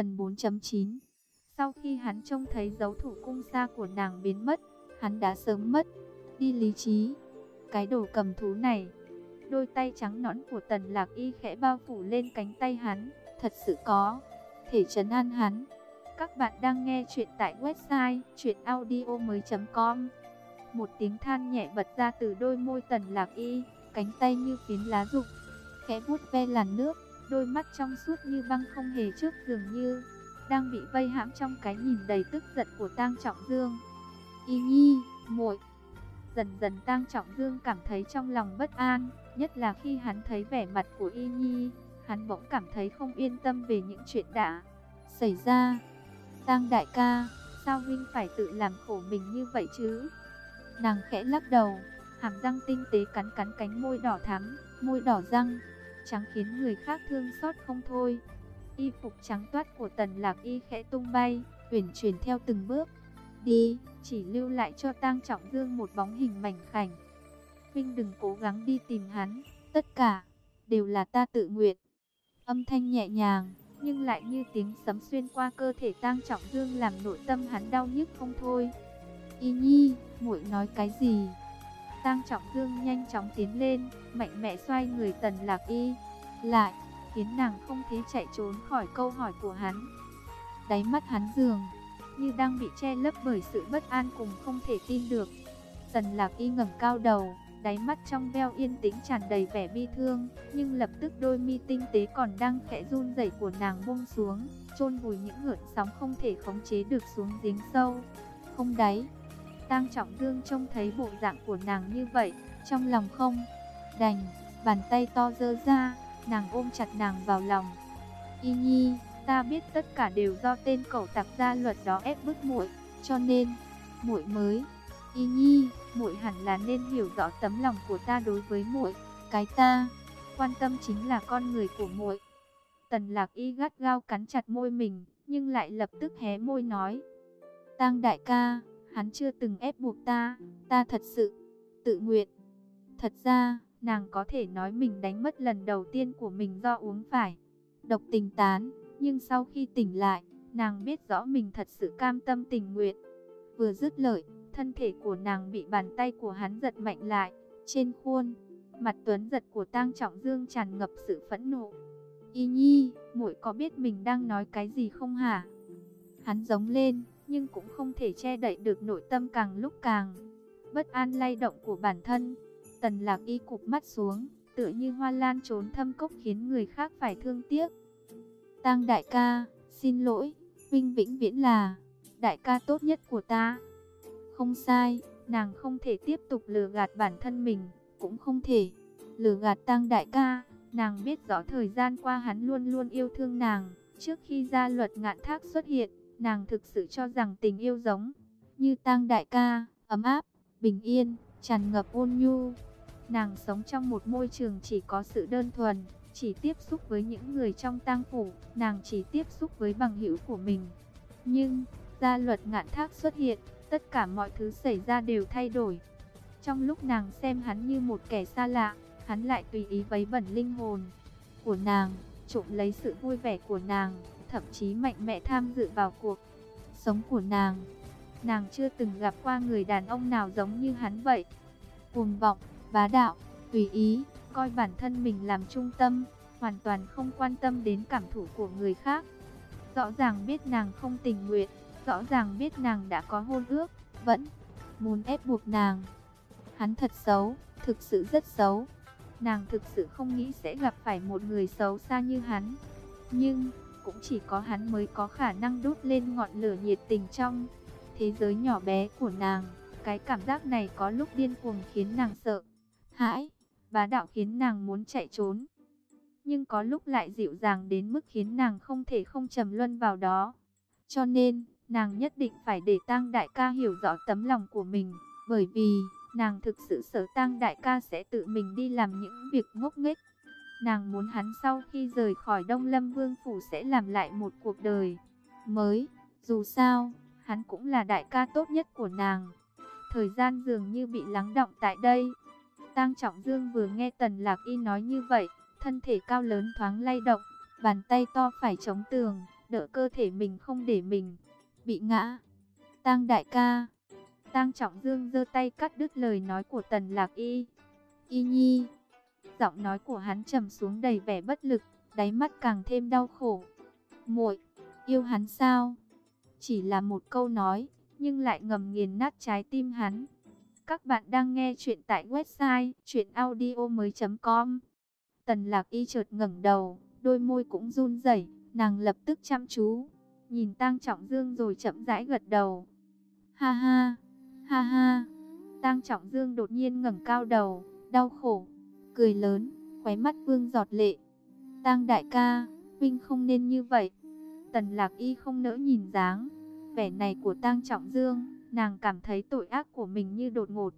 Phần 4.9 Sau khi hắn trông thấy dấu thủ cung xa của nàng biến mất, hắn đã sớm mất. Đi lý trí. Cái đồ cầm thú này, đôi tay trắng nõn của Tần Lạc Y khẽ bao phủ lên cánh tay hắn, thật sự có thể trấn an hắn. Các bạn đang nghe chuyện tại website chuyenaudio.com Một tiếng than nhẹ bật ra từ đôi môi Tần Lạc Y, cánh tay như phiến lá rụng, khẽ vuốt ve làn nước, đôi mắt trong suốt như băng không hề trước dường như đang bị vây hãm trong cái nhìn đầy tức giận của Tang Trọng Dương. Y Nhi, muội. Dần dần Tang Trọng Dương cảm thấy trong lòng bất an, nhất là khi hắn thấy vẻ mặt của Y Nhi, hắn bỗng cảm thấy không yên tâm về những chuyện đã xảy ra. Tang đại ca, sao huynh phải tự làm khổ mình như vậy chứ? Nàng khẽ lắc đầu, hàm răng tinh tế cắn cắn cánh môi đỏ thắm, môi đỏ răng, trắng khiến người khác thương xót không thôi. Y phục trắng toát của Tần Lạc Y khẽ tung bay, uyển chuyển theo từng bước. Đi, chỉ lưu lại cho Tang Trọng Dương một bóng hình mảnh khảnh. Vinh đừng cố gắng đi tìm hắn, tất cả đều là ta tự nguyện. Âm thanh nhẹ nhàng, nhưng lại như tiếng sấm xuyên qua cơ thể Tang Trọng Dương làm nội tâm hắn đau nhức không thôi. Y Nhi, muội nói cái gì? Tang Trọng Dương nhanh chóng tiến lên, mạnh mẽ xoay người Tần Lạc Y lại, khiến nàng không thể chạy trốn khỏi câu hỏi của hắn. Đáy mắt hắn dường như đang bị che lấp bởi sự bất an cùng không thể tin được. Tần Lạc Y ngẩng cao đầu, đáy mắt trong veo yên tĩnh tràn đầy vẻ bi thương, nhưng lập tức đôi mi tinh tế còn đang khẽ run rẩy của nàng buông xuống, chôn vùi những gợn sóng không thể khống chế được xuống giếng sâu, không đáy. Tang Trọng Dương trông thấy bộ dạng của nàng như vậy, trong lòng không đành, bàn tay to dơ ra, nàng ôm chặt nàng vào lòng. Y Nhi, ta biết tất cả đều do tên cậu tặc gia luật đó ép bức muội, cho nên muội mới. Y Nhi, muội hẳn là nên hiểu rõ tấm lòng của ta đối với muội, cái ta quan tâm chính là con người của muội. Tần Lạc Y gắt gao cắn chặt môi mình, nhưng lại lập tức hé môi nói: "Tang đại ca, hắn chưa từng ép buộc ta, ta thật sự tự nguyện." Thật ra, nàng có thể nói mình đánh mất lần đầu tiên của mình do uống phải độc tình tán, nhưng sau khi tỉnh lại, nàng biết rõ mình thật sự cam tâm tình nguyện. Vừa dứt lời, thân thể của nàng bị bàn tay của hắn giật mạnh lại, trên khuôn mặt tuấn giật của Tang Trọng Dương tràn ngập sự phẫn nộ. "Y Nhi, muội có biết mình đang nói cái gì không hả?" Hắn giống lên, nhưng cũng không thể che đậy được nội tâm càng lúc càng bất an lay động của bản thân. Tần lạc y cụp mắt xuống, tựa như hoa lan trốn thâm cốc khiến người khác phải thương tiếc. Tăng đại ca, xin lỗi, Vinh vĩnh viễn là đại ca tốt nhất của ta. Không sai, nàng không thể tiếp tục lừa gạt bản thân mình, cũng không thể lừa gạt tăng đại ca. Nàng biết rõ thời gian qua hắn luôn luôn yêu thương nàng. Trước khi gia luật ngạn thác xuất hiện, nàng thực sự cho rằng tình yêu giống như Tang đại ca, ấm áp, bình yên, tràn ngập ôn nhu. Nàng sống trong một môi trường chỉ có sự đơn thuần, chỉ tiếp xúc với những người trong tang phủ, nàng chỉ tiếp xúc với bằng hữu của mình. Nhưng, gia luật ngạn thác xuất hiện, tất cả mọi thứ xảy ra đều thay đổi. Trong lúc nàng xem hắn như một kẻ xa lạ, hắn lại tùy ý vấy bẩn linh hồn của nàng, trộm lấy sự vui vẻ của nàng, thậm chí mạnh mẽ tham dự vào cuộc sống của nàng. Nàng chưa từng gặp qua người đàn ông nào giống như hắn vậy. Cuồng vọng, bá đạo, tùy ý, coi bản thân mình làm trung tâm, hoàn toàn không quan tâm đến cảm thụ của người khác. Rõ ràng biết nàng không tình nguyện, rõ ràng biết nàng đã có hôn ước, vẫn muốn ép buộc nàng. Hắn thật xấu, thực sự rất xấu. Nàng thực sự không nghĩ sẽ gặp phải một người xấu xa như hắn. Nhưng, cũng chỉ có hắn mới có khả năng đốt lên ngọn lửa nhiệt tình trong thế giới nhỏ bé của nàng. Cái cảm giác này có lúc điên cuồng khiến nàng sợ hãi, bá đạo khiến nàng muốn chạy trốn. Nhưng có lúc lại dịu dàng đến mức khiến nàng không thể không trầm luân vào đó. Cho nên, nàng nhất định phải để tang đại ca hiểu rõ tấm lòng của mình, bởi vì nàng thực sự sợ tang đại ca sẽ tự mình đi làm những việc ngốc nghếch. Nàng muốn hắn sau khi rời khỏi Đông Lâm Vương Phủ sẽ làm lại một cuộc đời mới. Dù sao, hắn cũng là đại ca tốt nhất của nàng. Thời gian dường như bị lắng động tại đây. Tang Trọng Dương vừa nghe Tần Lạc Y nói như vậy, thân thể cao lớn thoáng lay động, bàn tay to phải chống tường, đỡ cơ thể mình không để mình bị ngã. Tang đại ca. Tang Trọng Dương giơ tay cắt đứt lời nói của Tần Lạc Y. Y Nhi. Giọng nói của hắn trầm xuống đầy vẻ bất lực, đáy mắt càng thêm đau khổ. Muội, yêu hắn sao? Chỉ là một câu nói, nhưng lại ngầm nghiền nát trái tim hắn. Các bạn đang nghe chuyện tại website chuyenaudio.com Tần lạc y chợt ngẩng đầu, đôi môi cũng run rẩy, nàng lập tức chăm chú, nhìn Tang Trọng Dương rồi chậm rãi gật đầu. Ha ha, ha ha. Tang Trọng Dương đột nhiên ngẩng cao đầu, đau khổ, cười lớn, khóe mắt vương giọt lệ. Tang đại ca, huynh không nên như vậy. Tần Lạc Y không nỡ nhìn dáng vẻ này của Tang Trọng Dương, nàng cảm thấy tội ác của mình như đột ngột,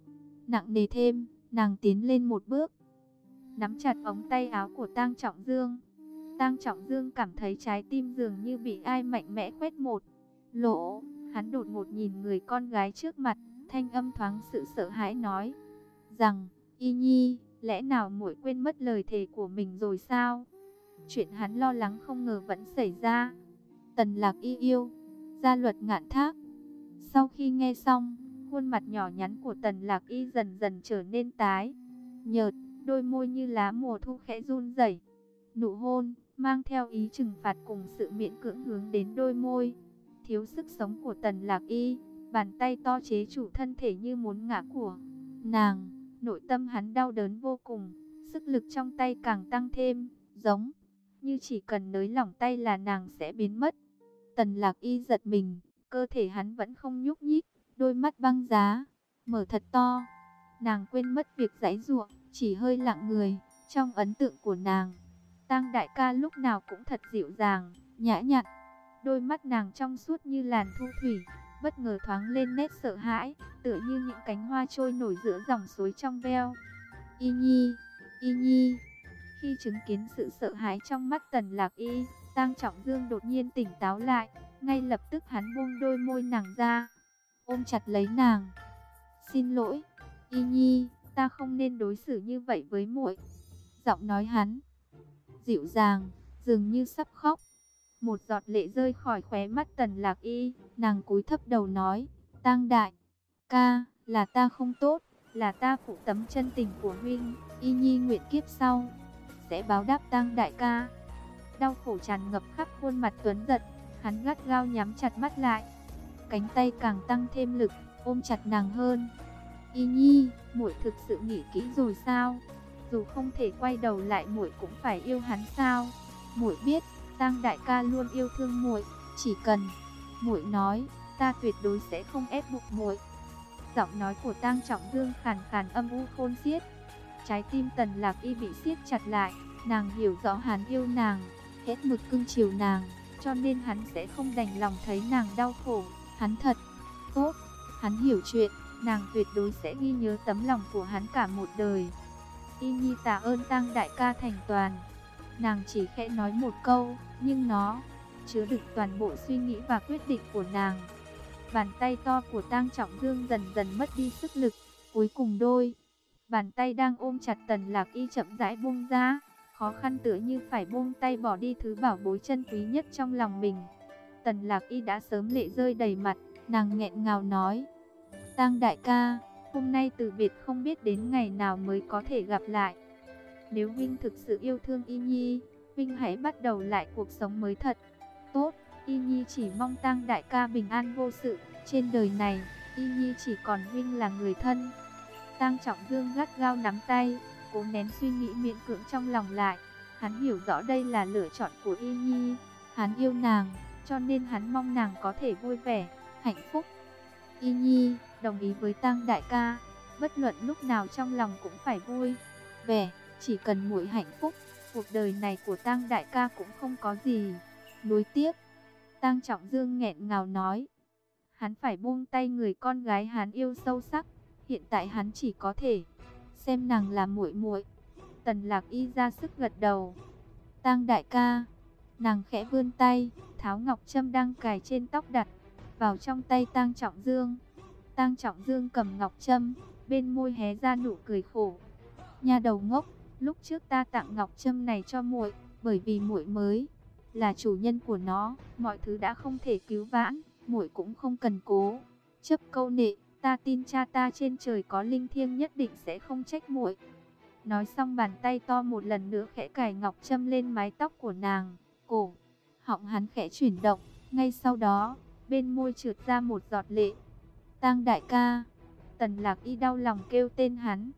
nặng nề thêm, nàng tiến lên một bước, nắm chặt ống tay áo của Tang Trọng Dương. Tang Trọng Dương cảm thấy trái tim dường như bị ai mạnh mẽ quét một lỗ, hắn đột ngột nhìn người con gái trước mặt, thanh âm thoáng sự sợ hãi nói rằng, Y Nhi, lẽ nào muội quên mất lời thề của mình rồi sao? Chuyện hắn lo lắng không ngờ vẫn xảy ra. Tần Lạc Y yêu, gia luật ngạn thác. Sau khi nghe xong, khuôn mặt nhỏ nhắn của Tần Lạc Y dần dần trở nên tái, nhợt, đôi môi như lá mùa thu khẽ run rẩy. Nụ hôn mang theo ý trừng phạt cùng sự miễn cưỡng hướng đến đôi môi. Thiếu sức sống của Tần Lạc Y, bàn tay to chế chủ thân thể như muốn ngã của nàng, nội tâm hắn đau đớn vô cùng, sức lực trong tay càng tăng thêm, giống như chỉ cần nới lỏng tay là nàng sẽ biến mất. Tần Lạc Y giật mình, cơ thể hắn vẫn không nhúc nhích, đôi mắt băng giá, mở thật to. Nàng quên mất việc giãy ruộng, chỉ hơi lặng người, trong ấn tượng của nàng. tăng đại ca lúc nào cũng thật dịu dàng, nhã nhặn. Đôi mắt nàng trong suốt như làn thu thủy, bất ngờ thoáng lên nét sợ hãi, tựa như những cánh hoa trôi nổi giữa dòng suối trong veo. Y Nhi, Y Nhi. Khi chứng kiến sự sợ hãi trong mắt Tần Lạc Y, tăng Trọng Dương đột nhiên tỉnh táo lại, ngay lập tức hắn buông đôi môi nàng ra, ôm chặt lấy nàng. "Xin lỗi, Y Nhi, ta không nên đối xử như vậy với muội." Giọng nói hắn dịu dàng, dường như sắp khóc. Một giọt lệ rơi khỏi khóe mắt Tần Lạc Y, nàng cúi thấp đầu nói: "Tang đại ca, là ta không tốt, là ta phụ tấm chân tình của huynh, Y Nhi nguyện kiếp sau sẽ báo đáp Tang đại ca." Đau khổ tràn ngập khắp khuôn mặt Tuấn giật, hắn gắt gao nhắm chặt mắt lại. Cánh tay càng tăng thêm lực, ôm chặt nàng hơn. Y Nhi, muội thực sự nghĩ kỹ rồi sao? Dù không thể quay đầu lại muội cũng phải yêu hắn sao? Muội biết, Tang đại ca luôn yêu thương muội, chỉ cần muội nói, ta tuyệt đối sẽ không ép buộc muội. Giọng nói của Tang Trọng Dương khàn khàn âm u khôn xiết. Trái tim Tần Lạc Y bị siết chặt lại, nàng hiểu rõ hắn yêu nàng, hết mực cưng chiều nàng, cho nên hắn sẽ không đành lòng thấy nàng đau khổ. Hắn thật tốt, hắn hiểu chuyện, nàng tuyệt đối sẽ ghi nhớ tấm lòng của hắn cả một đời. Y Nhi tạ ơn Tang đại ca thành toàn. Nàng chỉ khẽ nói một câu, nhưng nó chứa đựng toàn bộ suy nghĩ và quyết định của nàng. Bàn tay to của Tang Trọng Dương dần dần mất đi sức lực, cuối cùng đôi bàn tay đang ôm chặt Tần Lạc Y chậm rãi buông ra khó khăn tựa như phải buông tay bỏ đi thứ bảo bối chân quý nhất trong lòng mình. Tần lạc y đã sớm lệ rơi đầy mặt, nàng nghẹn ngào nói. Tang đại ca, hôm nay từ biệt không biết đến ngày nào mới có thể gặp lại. Nếu Vinh thực sự yêu thương Y Nhi, Vinh hãy bắt đầu lại cuộc sống mới thật. Tốt, Y Nhi chỉ mong Tang đại ca bình an vô sự. Trên đời này, Y Nhi chỉ còn Vinh là người thân. Tang Trọng Dương gắt gao nắm tay, cố nén suy nghĩ miễn cưỡng trong lòng lại. Hắn hiểu rõ đây là lựa chọn của Y Nhi. Hắn yêu nàng, cho nên hắn mong nàng có thể vui vẻ, hạnh phúc. Y Nhi đồng ý với Tăng Đại ca, bất luận lúc nào trong lòng cũng phải vui, vẻ, chỉ cần muội hạnh phúc, cuộc đời này của tang Đại ca cũng không có gì. Nối tiếp, tang Trọng Dương nghẹn ngào nói, hắn phải buông tay người con gái hắn yêu sâu sắc, hiện tại hắn chỉ có thể xem nàng là muội muội. Tần Lạc Y ra sức gật đầu. Tang đại ca, nàng khẽ vươn tay, tháo ngọc trâm đang cài trên tóc đặt vào trong tay Tang Trọng Dương. Tang Trọng Dương cầm ngọc trâm, bên môi hé ra nụ cười khổ. Nhà đầu ngốc, lúc trước ta tặng ngọc trâm này cho muội, bởi vì muội mới là chủ nhân của nó, mọi thứ đã không thể cứu vãn, muội cũng không cần cố. Chấp câu nệ, ta tin cha ta trên trời có linh thiêng nhất định sẽ không trách muội. Nói xong bàn tay to một lần nữa khẽ cài ngọc châm lên mái tóc của nàng, cổ, họng hắn khẽ chuyển động, ngay sau đó, bên môi trượt ra một giọt lệ. Tang đại ca, tần lạc y đau lòng kêu tên hắn.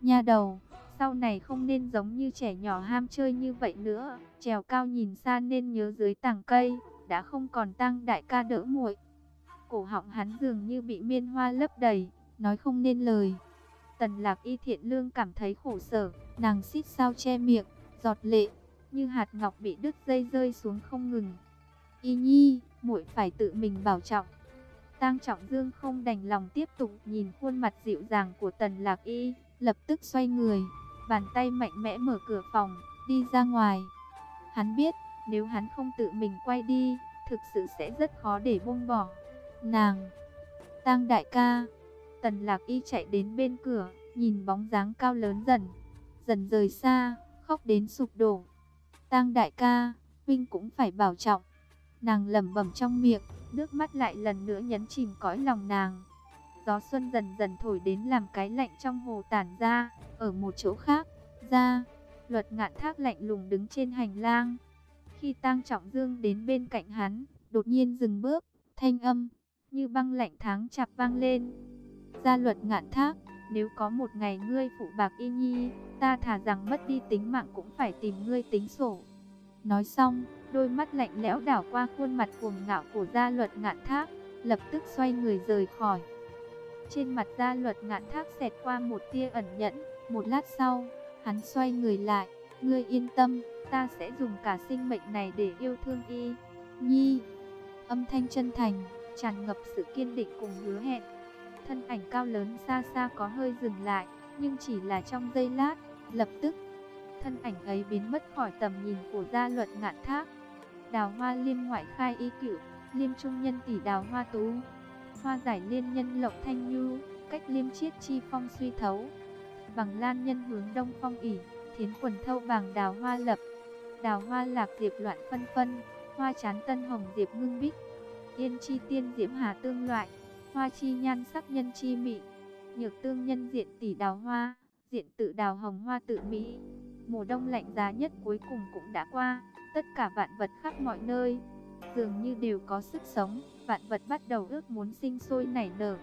Nha đầu, sau này không nên giống như trẻ nhỏ ham chơi như vậy nữa, trèo cao nhìn xa nên nhớ dưới tàng cây, đã không còn tăng đại ca đỡ muội. Cổ họng hắn dường như bị miên hoa lấp đầy, nói không nên lời. Tần lạc y thiện lương cảm thấy khổ sở, nàng xít sao che miệng, giọt lệ, như hạt ngọc bị đứt dây rơi xuống không ngừng. Y nhi, muội phải tự mình bảo trọng. Tang Trọng Dương không đành lòng tiếp tục nhìn khuôn mặt dịu dàng của Tần Lạc Y, lập tức xoay người, bàn tay mạnh mẽ mở cửa phòng, đi ra ngoài. Hắn biết, nếu hắn không tự mình quay đi, thực sự sẽ rất khó để buông bỏ. Nàng, Tang đại ca, Tần Lạc Y chạy đến bên cửa, nhìn bóng dáng cao lớn dần, dần rời xa, khóc đến sụp đổ. Tang đại ca, huynh cũng phải bảo trọng. Nàng lẩm bẩm trong miệng, nước mắt lại lần nữa nhấn chìm cõi lòng nàng. Gió xuân dần dần thổi đến làm cái lạnh trong hồ tản ra, ở một chỗ khác, ra, luật ngạn thác lạnh lùng đứng trên hành lang. Khi tang trọng dương đến bên cạnh hắn, đột nhiên dừng bước, thanh âm, như băng lạnh tháng chạp vang lên. Ra luật ngạn thác, nếu có một ngày ngươi phụ bạc y nhi, ta thả rằng mất đi tính mạng cũng phải tìm ngươi tính sổ. Nói xong, đôi mắt lạnh lẽo đảo qua khuôn mặt cuồng ngạo của gia luật ngạn thác, lập tức xoay người rời khỏi. Trên mặt gia luật ngạn thác xẹt qua một tia ẩn nhẫn, một lát sau, hắn xoay người lại, ngươi yên tâm, ta sẽ dùng cả sinh mệnh này để yêu thương y. Nhi, âm thanh chân thành, tràn ngập sự kiên định cùng hứa hẹn. Thân ảnh cao lớn xa xa có hơi dừng lại, nhưng chỉ là trong giây lát, lập tức, thân ảnh ấy biến mất khỏi tầm nhìn của gia luật ngạn thác. Đào hoa liêm ngoại khai y cửu, liêm trung nhân tỷ đào hoa tú. Hoa giải liên nhân lộng thanh nhu, cách liêm chiết chi phong suy thấu. Bằng lan nhân hướng đông phong ỉ, thiến quần thâu bằng đào hoa lập. Đào hoa lạc diệp loạn phân phân, hoa chán tân hồng diệp ngưng bích. Yên chi tiên diễm hà tương loại, hoa chi nhan sắc nhân chi mị. Nhược tương nhân diện tỷ đào hoa, diện tự đào hồng hoa tự mỹ. Mùa đông lạnh giá nhất cuối cùng cũng đã qua, tất cả vạn vật khắp mọi nơi, dường như đều có sức sống, vạn vật bắt đầu ước muốn sinh sôi nảy nở.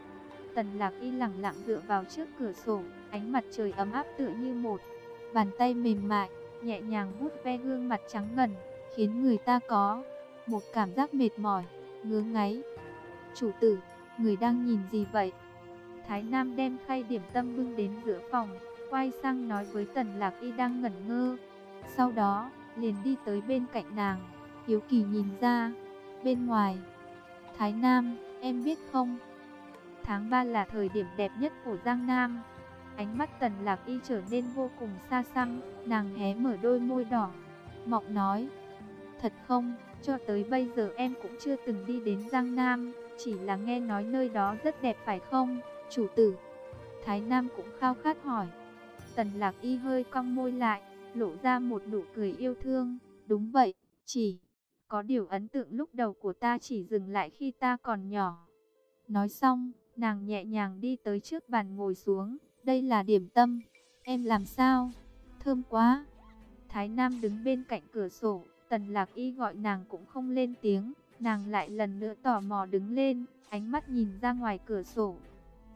Tần lạc y lặng lặng dựa vào trước cửa sổ, ánh mặt trời ấm áp tựa như một. Bàn tay mềm mại, nhẹ nhàng vuốt ve gương mặt trắng ngần, khiến người ta có một cảm giác mệt mỏi, ngứa ngáy. Chủ tử, người đang nhìn gì vậy? Thái Nam đem khay điểm tâm bưng đến giữa phòng, quay sang nói với Tần Lạc Y đang ngẩn ngơ. Sau đó, liền đi tới bên cạnh nàng, hiếu kỳ nhìn ra, bên ngoài. Thái Nam, em biết không? Tháng 3 là thời điểm đẹp nhất của Giang Nam. Ánh mắt Tần Lạc Y trở nên vô cùng xa xăm, nàng hé mở đôi môi đỏ. mọng nói, thật không, cho tới bây giờ em cũng chưa từng đi đến Giang Nam, chỉ là nghe nói nơi đó rất đẹp phải không, chủ tử? Thái Nam cũng khao khát hỏi. Tần Lạc Y hơi cong môi lại, lộ ra một nụ cười yêu thương. Đúng vậy, chỉ có điều ấn tượng lúc đầu của ta chỉ dừng lại khi ta còn nhỏ. Nói xong, nàng nhẹ nhàng đi tới trước bàn ngồi xuống. Đây là điểm tâm, em làm sao? Thơm quá. Thái Nam đứng bên cạnh cửa sổ, Tần Lạc Y gọi nàng cũng không lên tiếng. Nàng lại lần nữa tò mò đứng lên, ánh mắt nhìn ra ngoài cửa sổ.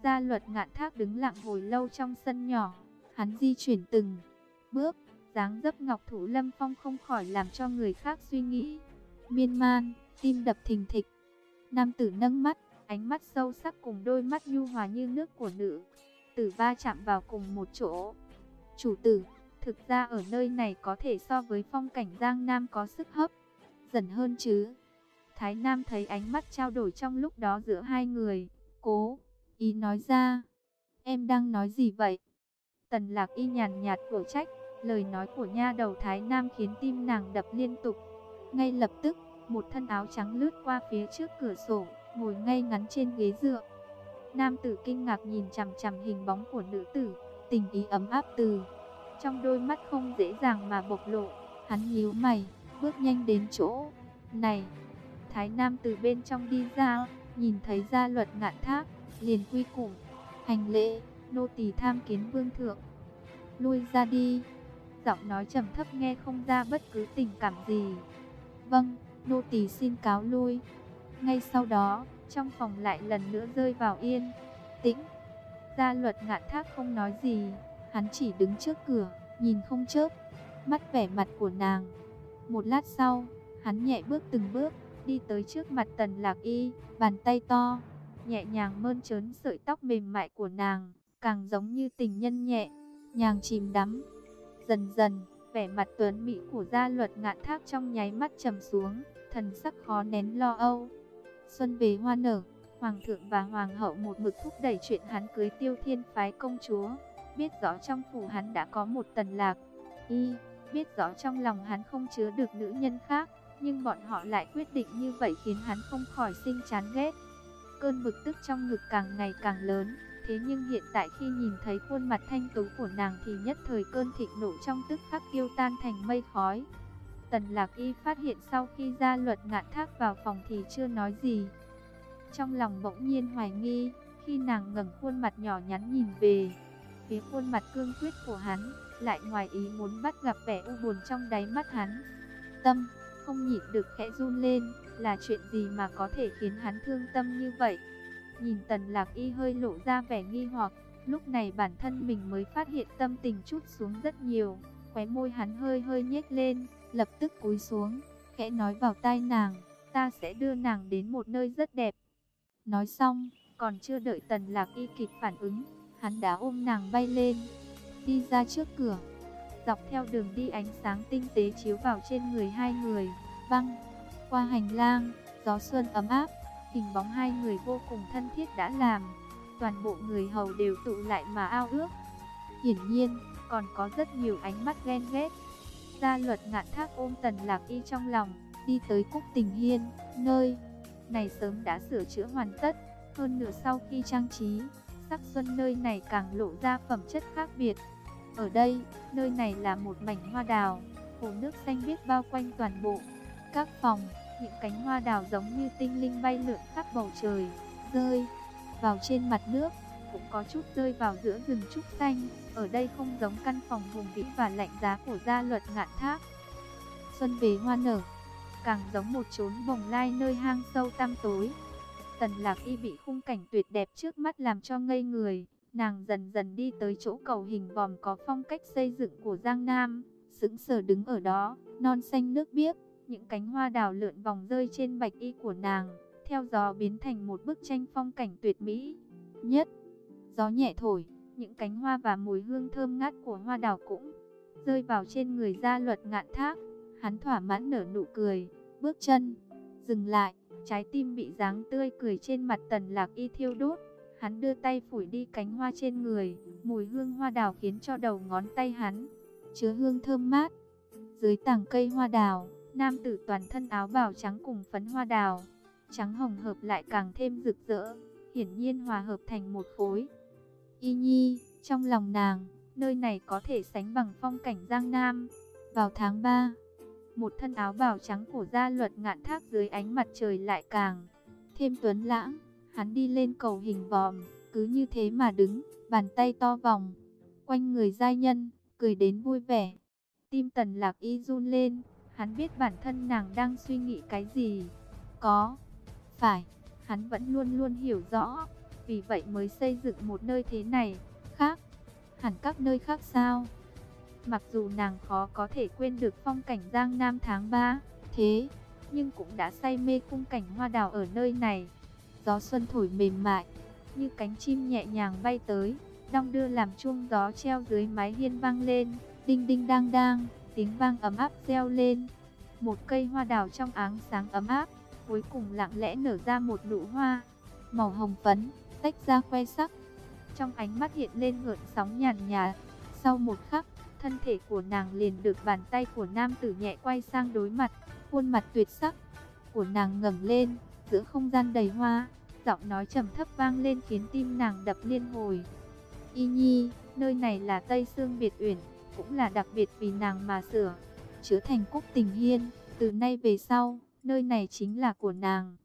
Gia luật ngạn thác đứng lặng hồi lâu trong sân nhỏ. Hắn di chuyển từng bước, dáng dấp Ngọc Thủ Lâm Phong không khỏi làm cho người khác suy nghĩ. Miên man, tim đập thình thịch. Nam tử nâng mắt, ánh mắt sâu sắc cùng đôi mắt nhu hòa như nước của nữ. Tử va chạm vào cùng một chỗ. Chủ tử, thực ra ở nơi này có thể so với phong cảnh Giang Nam có sức hấp. Dần hơn chứ. Thái Nam thấy ánh mắt trao đổi trong lúc đó giữa hai người. Cố, ý nói ra. Em đang nói gì vậy? Tần lạc y nhàn nhạt cổ trách. Lời nói của nha đầu Thái Nam khiến tim nàng đập liên tục. Ngay lập tức, một thân áo trắng lướt qua phía trước cửa sổ, ngồi ngay ngắn trên ghế dựa. Nam tử kinh ngạc nhìn chằm chằm hình bóng của nữ tử, tình ý ấm áp từ trong đôi mắt không dễ dàng mà bộc lộ. Hắn nhíu mày, bước nhanh đến chỗ. Này, Thái Nam từ bên trong đi ra, nhìn thấy gia luật ngạn thác, liền quy củ, hành lễ, nô tỳ tham kiến vương thượng. Lui ra đi. Giọng nói trầm thấp nghe không ra bất cứ tình cảm gì. Vâng, nô tỳ xin cáo lui. Ngay sau đó, trong phòng lại lần nữa rơi vào yên, tĩnh. Gia luật ngạn thác không nói gì, hắn chỉ đứng trước cửa, nhìn không chớp, mắt vẻ mặt của nàng. Một lát sau, hắn nhẹ bước từng bước, đi tới trước mặt tần lạc y, bàn tay to, nhẹ nhàng mơn trớn sợi tóc mềm mại của nàng, càng giống như tình nhân nhẹ, nhàng chìm đắm. Dần dần, vẻ mặt tuấn mỹ của gia luật ngạn thác trong nháy mắt trầm xuống, thần sắc khó nén lo âu. Xuân về hoa nở, hoàng thượng và hoàng hậu một mực thúc đẩy chuyện hắn cưới tiêu thiên phái công chúa. Biết rõ trong phủ hắn đã có một tần lạc, y, biết rõ trong lòng hắn không chứa được nữ nhân khác, nhưng bọn họ lại quyết định như vậy khiến hắn không khỏi sinh chán ghét. Cơn bực tức trong ngực càng ngày càng lớn, thế nhưng hiện tại khi nhìn thấy khuôn mặt thanh tú của nàng thì nhất thời cơn thịnh nộ trong tức khắc tiêu tan thành mây khói. Tần Lạc Y phát hiện sau khi ra luật ngạn thác vào phòng thì chưa nói gì. Trong lòng bỗng nhiên hoài nghi, khi nàng ngẩng khuôn mặt nhỏ nhắn nhìn về, phía khuôn mặt cương quyết của hắn, lại ngoài ý muốn bắt gặp vẻ u buồn trong đáy mắt hắn. Tâm, không nhịn được khẽ run lên, là chuyện gì mà có thể khiến hắn thương tâm như vậy? Nhìn tần lạc y hơi lộ ra vẻ nghi hoặc, lúc này bản thân mình mới phát hiện tâm tình chút xuống rất nhiều, khóe môi hắn hơi hơi nhếch lên, lập tức cúi xuống, khẽ nói vào tai nàng, ta sẽ đưa nàng đến một nơi rất đẹp. Nói xong, còn chưa đợi tần lạc y kịp phản ứng, hắn đã ôm nàng bay lên, đi ra trước cửa. Dọc theo đường đi ánh sáng tinh tế chiếu vào trên người hai người, băng, qua hành lang, gió xuân ấm áp, hình bóng hai người vô cùng thân thiết đã làm. Toàn bộ người hầu đều tụ lại mà ao ước. Hiển nhiên, còn có rất nhiều ánh mắt ghen ghét. Gia luật ngạn thác ôm tần lạc y trong lòng, đi tới Cúc Tình Hiên, nơi này sớm đã sửa chữa hoàn tất. Hơn nửa sau khi trang trí, sắc xuân nơi này càng lộ ra phẩm chất khác biệt. Ở đây, nơi này là một mảnh hoa đào, hồ nước xanh biếc bao quanh toàn bộ. Các phòng, những cánh hoa đào giống như tinh linh bay lượn khắp bầu trời, rơi vào trên mặt nước, cũng có chút rơi vào giữa rừng trúc xanh. Ở đây không giống căn phòng hùng vĩ và lạnh giá của gia luật ngạn thác. Xuân về hoa nở, càng giống một chốn bồng lai nơi hang sâu tăm tối. Tần lạc y bị khung cảnh tuyệt đẹp trước mắt làm cho ngây người. Nàng dần dần đi tới chỗ cầu hình vòm có phong cách xây dựng của Giang Nam, sững sờ đứng ở đó, non xanh nước biếc, những cánh hoa đào lượn vòng rơi trên bạch y của nàng, theo gió biến thành một bức tranh phong cảnh tuyệt mỹ. Nhất, gió nhẹ thổi, những cánh hoa và mùi hương thơm ngát của hoa đào cũng rơi vào trên người gia luật ngạn thác. Hắn thỏa mãn nở nụ cười, bước chân, dừng lại, trái tim bị dáng tươi cười trên mặt tần lạc y thiêu đốt. Hắn đưa tay phủi đi cánh hoa trên người, mùi hương hoa đào khiến cho đầu ngón tay hắn chứa hương thơm mát. Dưới tảng cây hoa đào, nam tử toàn thân áo bào trắng cùng phấn hoa đào, trắng hồng hợp lại càng thêm rực rỡ, hiển nhiên hòa hợp thành một khối. Y Nhi, trong lòng nàng, nơi này có thể sánh bằng phong cảnh Giang Nam. Vào tháng 3, một thân áo bào trắng của gia luật ngạn thác dưới ánh mặt trời lại càng thêm tuấn lãng. Hắn đi lên cầu hình vòm, cứ như thế mà đứng, bàn tay to vòng, quanh người giai nhân, cười đến vui vẻ. Tim tần lạc y run lên, hắn biết bản thân nàng đang suy nghĩ cái gì. Có, phải, hắn vẫn luôn luôn hiểu rõ, vì vậy mới xây dựng một nơi thế này, khác, hẳn các nơi khác sao. Mặc dù nàng khó có thể quên được phong cảnh Giang Nam tháng 3, thế, nhưng cũng đã say mê khung cảnh hoa đào ở nơi này. Gió xuân thổi mềm mại, như cánh chim nhẹ nhàng bay tới, đong đưa làm chuông gió treo dưới mái hiên vang lên, đinh đinh đang đang, tiếng vang ấm áp reo lên. Một cây hoa đào trong áng sáng ấm áp, cuối cùng lặng lẽ nở ra một nụ hoa, màu hồng phấn, tách ra khoe sắc. Trong ánh mắt hiện lên gợn sóng nhàn nhạt, sau một khắc, thân thể của nàng liền được bàn tay của nam tử nhẹ quay sang đối mặt, khuôn mặt tuyệt sắc của nàng ngẩng lên, giữa không gian đầy hoa, giọng nói trầm thấp vang lên khiến tim nàng đập liên hồi. Y Nhi, nơi này là Tây Sương Biệt Uyển, cũng là đặc biệt vì nàng mà sửa, chứa thành Cúc Tình Hiên, Từ nay về sau, nơi này chính là của nàng.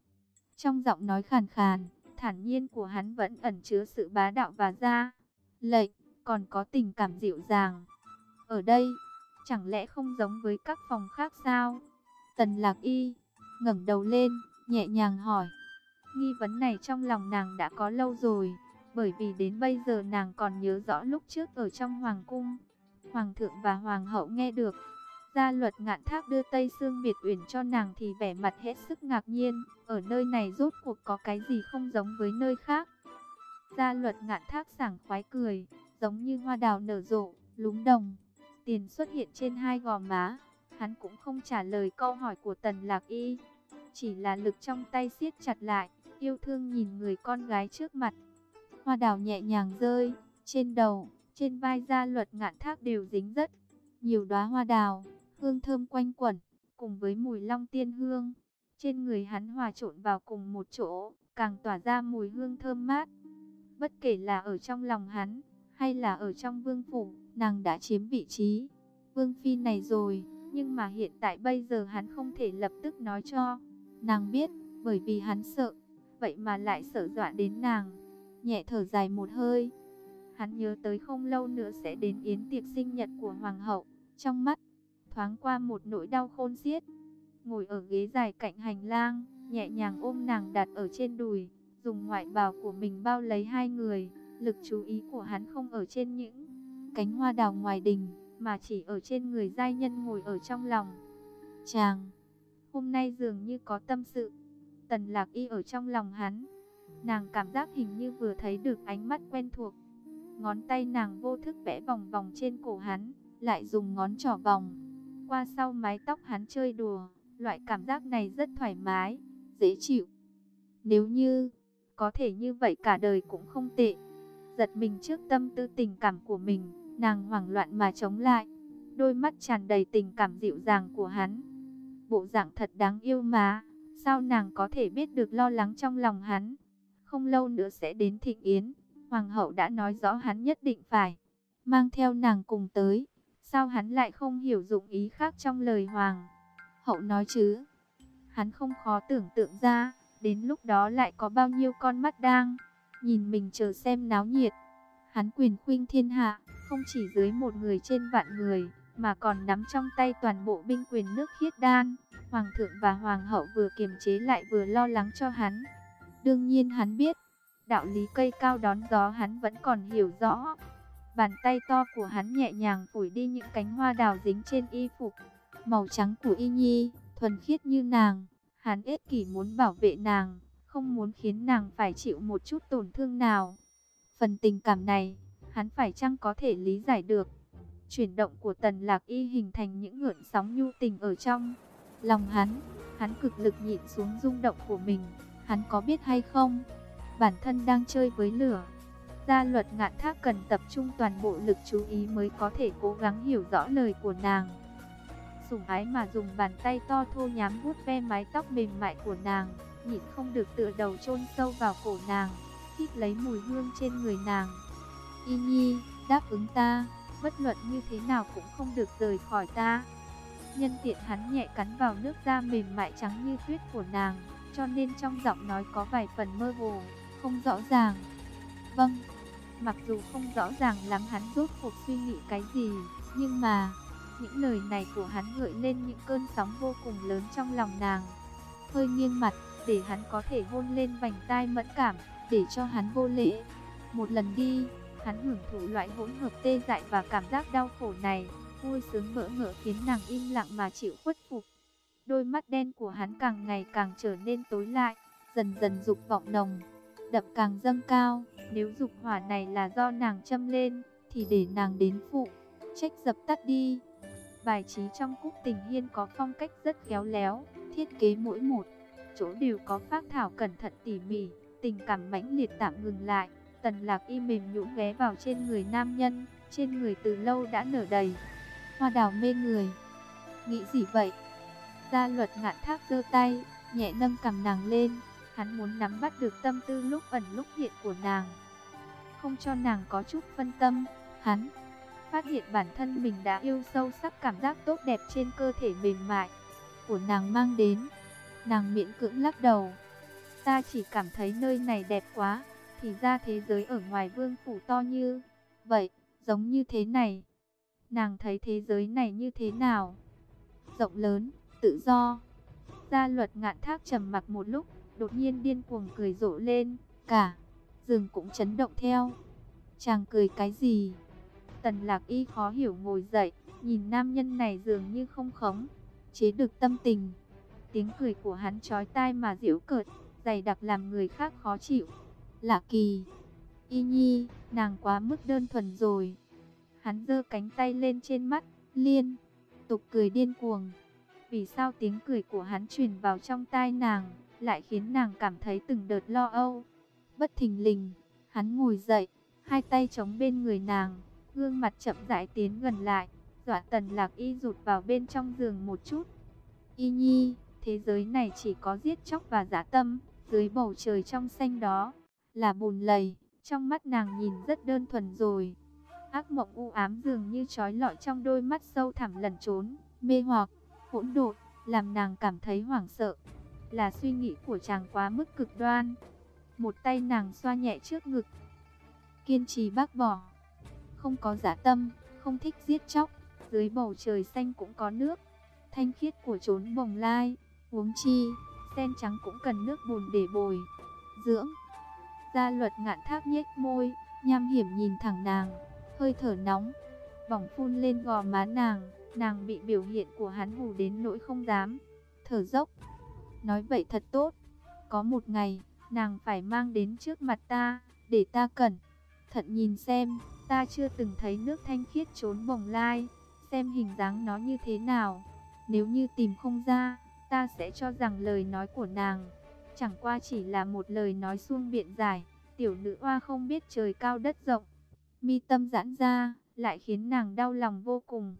Trong giọng nói khàn khàn, thản nhiên của hắn vẫn ẩn chứa sự bá đạo và ra lệnh, còn có tình cảm dịu dàng. Ở đây, chẳng lẽ không giống với các phòng khác sao? Tần Lạc Y ngẩng đầu lên, nhẹ nhàng hỏi. Nghi vấn này trong lòng nàng đã có lâu rồi, bởi vì đến bây giờ nàng còn nhớ rõ lúc trước ở trong hoàng cung, hoàng thượng và hoàng hậu nghe được Gia luật ngạn thác đưa Tây Sương Biệt Uyển cho nàng thì vẻ mặt hết sức ngạc nhiên, ở nơi này rốt cuộc có cái gì không giống với nơi khác. Gia luật ngạn thác sảng khoái cười, giống như hoa đào nở rộ, lúng đồng. Tiền xuất hiện trên hai gò má, hắn cũng không trả lời câu hỏi của tần lạc y. Chỉ là lực trong tay siết chặt lại, yêu thương nhìn người con gái trước mặt. Hoa đào nhẹ nhàng rơi, trên đầu, trên vai gia luật ngạn thác đều dính rất nhiều đóa hoa đào hương thơm quanh quẩn, cùng với mùi long tiên hương. Trên người hắn hòa trộn vào cùng một chỗ, càng tỏa ra mùi hương thơm mát. Bất kể là ở trong lòng hắn, hay là ở trong vương phủ, nàng đã chiếm vị trí. Vương phi này rồi, nhưng mà hiện tại bây giờ hắn không thể lập tức nói cho. Nàng biết, bởi vì hắn sợ, vậy mà lại sợ dọa đến nàng. Nhẹ thở dài một hơi. Hắn nhớ tới không lâu nữa sẽ đến yến tiệc sinh nhật của hoàng hậu. Trong mắt, thoáng qua một nỗi đau khôn xiết. Ngồi ở ghế dài cạnh hành lang, nhẹ nhàng ôm nàng đặt ở trên đùi, dùng ngoại bào của mình bao lấy hai người. Lực chú ý của hắn không ở trên những cánh hoa đào ngoài đình, mà chỉ ở trên người giai nhân ngồi ở trong lòng. Chàng, hôm nay dường như có tâm sự. Tần lạc y ở trong lòng hắn. Nàng cảm giác hình như vừa thấy được ánh mắt quen thuộc. Ngón tay nàng vô thức vẽ vòng vòng trên cổ hắn, lại dùng ngón trỏ vòng qua sau mái tóc hắn chơi đùa. Loại cảm giác này rất thoải mái, dễ chịu. Nếu như có thể như vậy cả đời cũng không tệ. Giật mình trước tâm tư tình cảm của mình, nàng hoảng loạn mà chống lại. Đôi mắt tràn đầy tình cảm dịu dàng của hắn. Bộ dạng thật đáng yêu mà, sao nàng có thể biết được lo lắng trong lòng hắn. Không lâu nữa sẽ đến thịnh yến, hoàng hậu đã nói rõ hắn nhất định phải mang theo nàng cùng tới. Sao hắn lại không hiểu dụng ý khác trong lời Hoàng? Hậu nói chứ. Hắn không khó tưởng tượng ra, đến lúc đó lại có bao nhiêu con mắt đang nhìn mình chờ xem náo nhiệt. Hắn quyền khuynh thiên hạ, không chỉ dưới một người trên vạn người, mà còn nắm trong tay toàn bộ binh quyền nước khiết đan. Hoàng thượng và hoàng hậu vừa kiềm chế lại vừa lo lắng cho hắn. Đương nhiên hắn biết, đạo lý cây cao đón gió hắn vẫn còn hiểu rõ. Bàn tay to của hắn nhẹ nhàng phủi đi những cánh hoa đào dính trên y phục. Màu trắng của y nhi, thuần khiết như nàng. Hắn ích kỷ muốn bảo vệ nàng, không muốn khiến nàng phải chịu một chút tổn thương nào. Phần tình cảm này, hắn phải chăng có thể lý giải được. Chuyển động của tần lạc y hình thành những ngưỡng sóng nhu tình ở trong. Lòng hắn, hắn cực lực nhịn xuống rung động của mình. Hắn có biết hay không? Bản thân đang chơi với lửa Gia luật ngạn thác cần tập trung toàn bộ lực chú ý mới có thể cố gắng hiểu rõ lời của nàng. Sủng ái mà dùng bàn tay to thô nhám vuốt ve mái tóc mềm mại của nàng, nhịn không được tựa đầu chôn sâu vào cổ nàng, hít lấy mùi hương trên người nàng. Y nhi, đáp ứng ta, bất luận như thế nào cũng không được rời khỏi ta. Nhân tiện hắn nhẹ cắn vào nước da mềm mại trắng như tuyết của nàng, cho nên trong giọng nói có vài phần mơ hồ, không rõ ràng. Vâng. Mặc dù không rõ ràng lắm hắn rốt cuộc suy nghĩ cái gì, nhưng mà những lời này của hắn gợi lên những cơn sóng vô cùng lớn trong lòng nàng. Hơi nghiêng mặt, để hắn có thể hôn lên vành tai mẫn cảm, để cho hắn vô lễ. Một lần đi, hắn hưởng thụ loại hỗn hợp tê dại và cảm giác đau khổ này, vui sướng bỡ ngỡ khiến nàng im lặng mà chịu khuất phục. Đôi mắt đen của hắn càng ngày càng trở nên tối lại, dần dần dục vọng nồng đậm càng dâng cao. Nếu dục hỏa này là do nàng châm lên, thì để nàng đến phụ, trách dập tắt đi. Bài trí trong cúc tình hiên có phong cách rất khéo léo, thiết kế mỗi một chỗ đều có phác thảo cẩn thận tỉ mỉ, tình cảm mãnh liệt tạm ngừng lại. Tần lạc y mềm nhũn ghé vào trên người nam nhân, trên người từ lâu đã nở đầy. Hoa đào mê người. Nghĩ gì vậy? Gia luật ngạn thác giơ tay, nhẹ nâng cầm nàng lên, Hắn muốn nắm bắt được tâm tư lúc ẩn lúc hiện của nàng. Không cho nàng có chút phân tâm, hắn phát hiện bản thân mình đã yêu sâu sắc cảm giác tốt đẹp trên cơ thể mềm mại. của nàng mang đến. Nàng miễn cưỡng lắc đầu. Ta chỉ cảm thấy nơi này đẹp quá, thì ra thế giới ở ngoài vương phủ to như vậy, giống như thế này. Nàng thấy thế giới này như thế nào? Rộng lớn, tự do. Gia luật ngạn thác trầm mặc một lúc, đột nhiên điên cuồng cười rộ lên, cả rừng cũng chấn động theo. Chàng cười cái gì? Tần lạc y khó hiểu ngồi dậy, nhìn nam nhân này dường như không khống, chế được tâm tình. Tiếng cười của hắn chói tai mà diễu cợt, dày đặc làm người khác khó chịu. Lạ kỳ, y nhi, nàng quá mức đơn thuần rồi. Hắn giơ cánh tay lên trên mắt, liên, tục cười điên cuồng. Vì sao tiếng cười của hắn truyền vào trong tai nàng, lại khiến nàng cảm thấy từng đợt lo âu. Bất thình lình, hắn ngồi dậy, hai tay chống bên người nàng, gương mặt chậm rãi tiến gần lại, dọa tần lạc y rụt vào bên trong giường một chút. Y nhi, thế giới này chỉ có giết chóc và giả tâm, dưới bầu trời trong xanh đó, là bùn lầy, trong mắt nàng nhìn rất đơn thuần rồi. Ác mộng u ám dường như trói lọi trong đôi mắt sâu thẳm lẩn trốn, mê hoặc, hỗn độn, làm nàng cảm thấy hoảng sợ. Là suy nghĩ của chàng quá mức cực đoan. Một tay nàng xoa nhẹ trước ngực, kiên trì bác bỏ. Không có giả tâm, không thích giết chóc, dưới bầu trời xanh cũng có nước. Thanh khiết của trốn bồng lai, uống chi, sen trắng cũng cần nước bùn để bồi, dưỡng. Gia luật ngạn thác nhếch môi, nham hiểm nhìn thẳng nàng, hơi thở nóng, bỏng phun lên gò má nàng, nàng bị biểu hiện của hắn hù đến nỗi không dám, thở dốc. Nói vậy thật tốt, có một ngày, nàng phải mang đến trước mặt ta, để ta cẩn thận nhìn xem, ta chưa từng thấy nước thanh khiết trốn bồng lai, xem hình dáng nó như thế nào. Nếu như tìm không ra, ta sẽ cho rằng lời nói của nàng chẳng qua chỉ là một lời nói suông biện giải. Tiểu nữ oa không biết trời cao đất rộng, mi tâm giãn ra, lại khiến nàng đau lòng vô cùng.